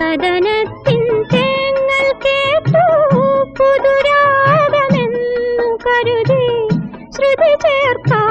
കഥനത്തിൻ തേങ്ങൾ കേട്ടു. പുതുരാഗമെന്നു കരുതി ശ്രുതി ചേർക്കാനോടിയെത്തിയ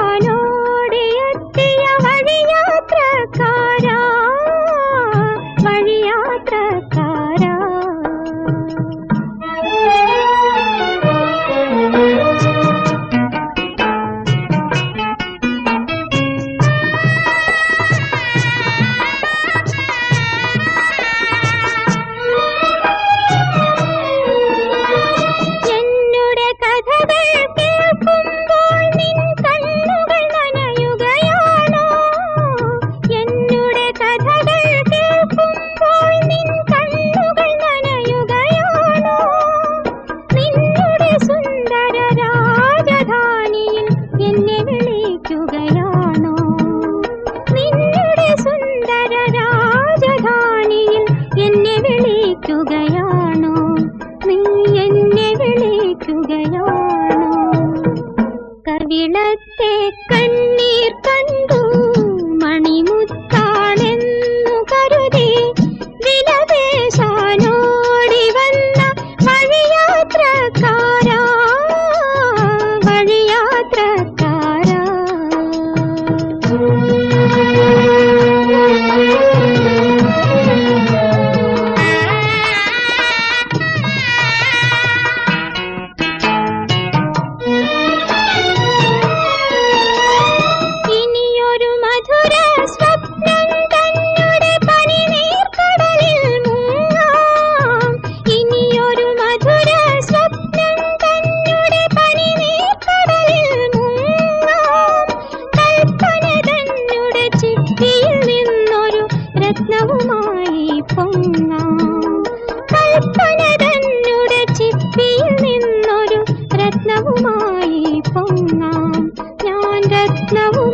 నవ్వు